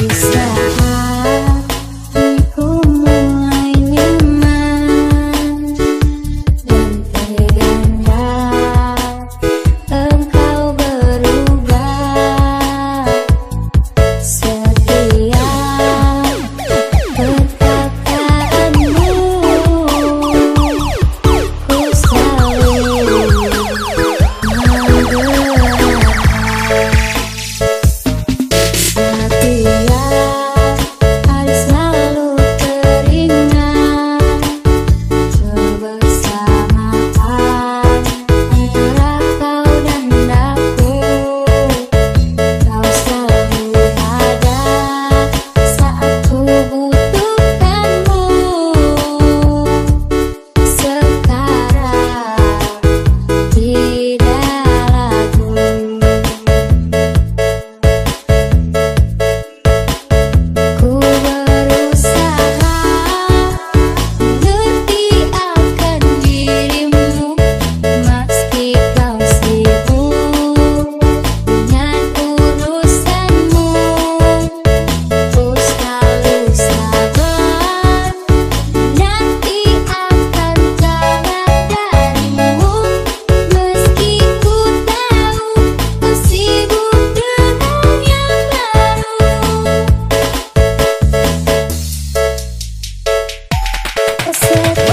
you. said